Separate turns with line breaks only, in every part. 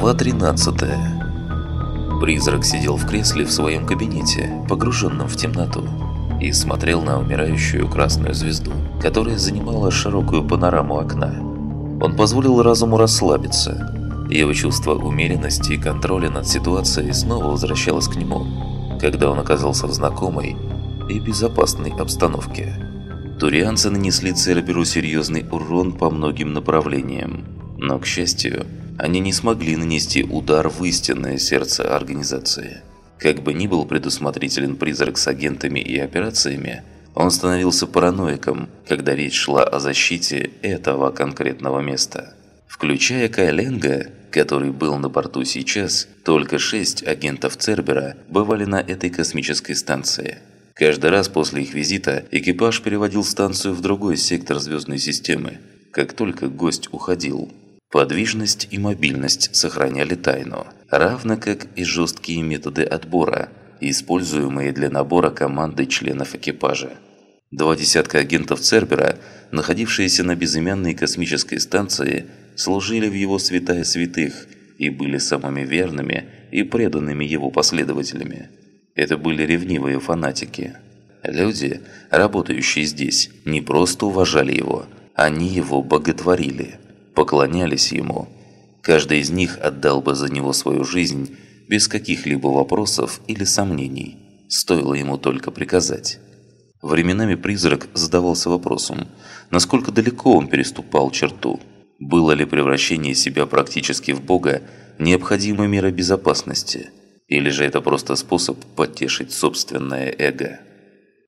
Глава 13 Призрак сидел в кресле в своем кабинете, погруженном в темноту, и смотрел на умирающую красную звезду, которая занимала широкую панораму окна. Он позволил разуму расслабиться. Его чувство умеренности и контроля над ситуацией снова возвращалось к нему, когда он оказался в знакомой и безопасной обстановке. Турианцы нанесли Церберу серьезный урон по многим направлениям, но, к счастью, они не смогли нанести удар в истинное сердце организации. Как бы ни был предусмотрителен призрак с агентами и операциями, он становился параноиком, когда речь шла о защите этого конкретного места. Включая Кайленга, который был на борту сейчас, только шесть агентов Цербера бывали на этой космической станции. Каждый раз после их визита экипаж переводил станцию в другой сектор звездной системы, как только гость уходил – Подвижность и мобильность сохраняли тайну, равно как и жесткие методы отбора, используемые для набора команды членов экипажа. Два десятка агентов Цербера, находившиеся на безымянной космической станции, служили в его святая святых и были самыми верными и преданными его последователями. Это были ревнивые фанатики. Люди, работающие здесь, не просто уважали его, они его боготворили – поклонялись ему. Каждый из них отдал бы за него свою жизнь без каких-либо вопросов или сомнений, стоило ему только приказать. Временами призрак задавался вопросом, насколько далеко он переступал черту. Было ли превращение себя практически в Бога необходимой мерой безопасности, или же это просто способ потешить собственное эго?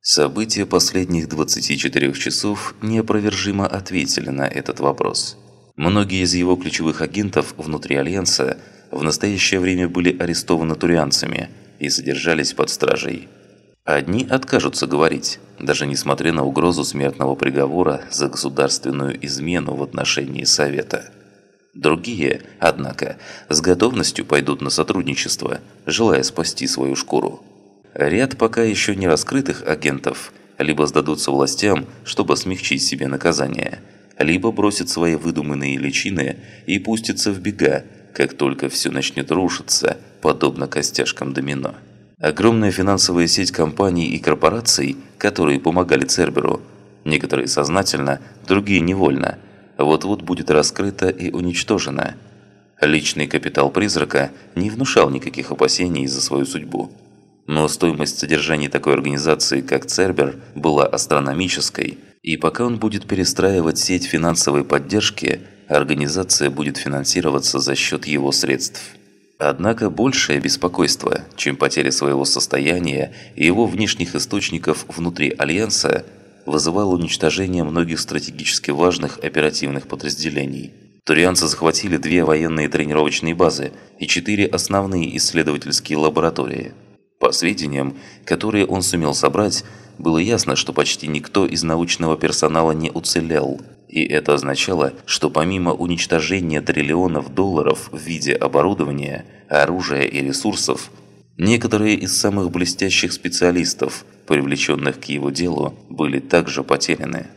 События последних 24 часов неопровержимо ответили на этот вопрос – Многие из его ключевых агентов внутри Альянса в настоящее время были арестованы турианцами и содержались под стражей. Одни откажутся говорить, даже несмотря на угрозу смертного приговора за государственную измену в отношении Совета. Другие, однако, с готовностью пойдут на сотрудничество, желая спасти свою шкуру. Ряд пока еще не раскрытых агентов либо сдадутся властям, чтобы смягчить себе наказание – либо бросит свои выдуманные личины и пустится в бега, как только все начнет рушиться, подобно костяшкам домино. Огромная финансовая сеть компаний и корпораций, которые помогали Церберу, некоторые сознательно, другие невольно, вот-вот будет раскрыта и уничтожена. Личный капитал призрака не внушал никаких опасений за свою судьбу. Но стоимость содержания такой организации, как Цербер, была астрономической – и пока он будет перестраивать сеть финансовой поддержки, организация будет финансироваться за счет его средств. Однако большее беспокойство, чем потеря своего состояния и его внешних источников внутри Альянса, вызывало уничтожение многих стратегически важных оперативных подразделений. Турианцы захватили две военные тренировочные базы и четыре основные исследовательские лаборатории. По сведениям, которые он сумел собрать, было ясно, что почти никто из научного персонала не уцелел, и это означало, что помимо уничтожения триллионов долларов в виде оборудования, оружия и ресурсов, некоторые из самых блестящих специалистов, привлеченных к его делу, были также потеряны.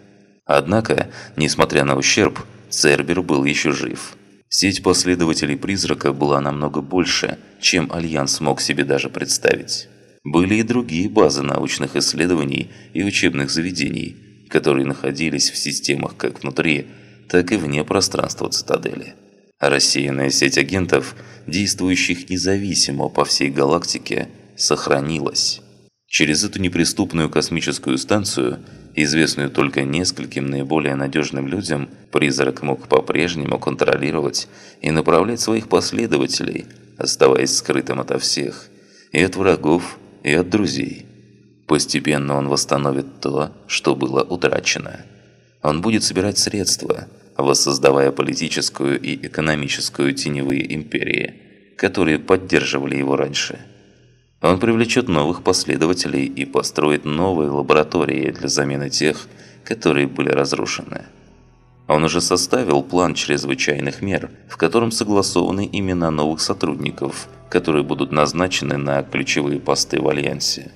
Однако, несмотря на ущерб, Цербер был еще жив. Сеть последователей призрака была намного больше, чем Альянс мог себе даже представить. Были и другие базы научных исследований и учебных заведений, которые находились в системах как внутри, так и вне пространства цитадели. Рассеянная сеть агентов, действующих независимо по всей галактике, сохранилась. Через эту неприступную космическую станцию, известную только нескольким наиболее надежным людям, призрак мог по-прежнему контролировать и направлять своих последователей, оставаясь скрытым ото всех, и от врагов, и от друзей. Постепенно он восстановит то, что было утрачено. Он будет собирать средства, воссоздавая политическую и экономическую теневые империи, которые поддерживали его раньше. Он привлечет новых последователей и построит новые лаборатории для замены тех, которые были разрушены. Он уже составил план чрезвычайных мер, в котором согласованы имена новых сотрудников, которые будут назначены на ключевые посты в Альянсе.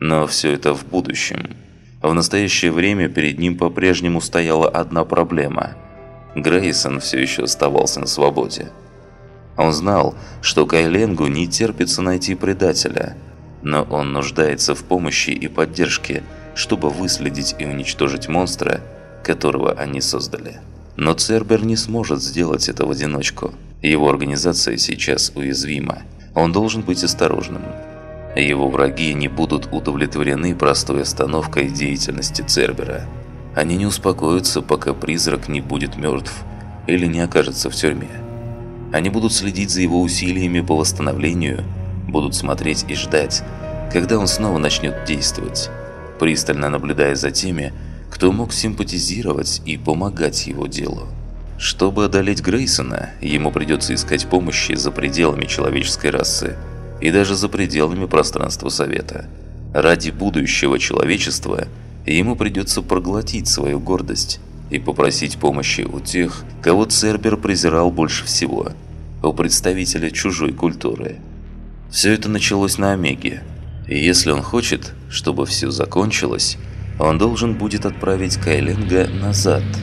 Но все это в будущем. В настоящее время перед ним по-прежнему стояла одна проблема. Грейсон все еще оставался на свободе. Он знал, что Кайленгу не терпится найти предателя, но он нуждается в помощи и поддержке, чтобы выследить и уничтожить монстра, которого они создали. Но Цербер не сможет сделать это в одиночку. Его организация сейчас уязвима. Он должен быть осторожным. Его враги не будут удовлетворены простой остановкой деятельности Цербера. Они не успокоятся, пока призрак не будет мертв или не окажется в тюрьме. Они будут следить за его усилиями по восстановлению, будут смотреть и ждать, когда он снова начнет действовать, пристально наблюдая за теми, кто мог симпатизировать и помогать его делу. Чтобы одолеть Грейсона, ему придется искать помощи за пределами человеческой расы и даже за пределами пространства Совета. Ради будущего человечества ему придется проглотить свою гордость и попросить помощи у тех, кого Цербер презирал больше всего, у представителя чужой культуры. Все это началось на Омеге, и если он хочет, чтобы все закончилось, он должен будет отправить Кайленга назад –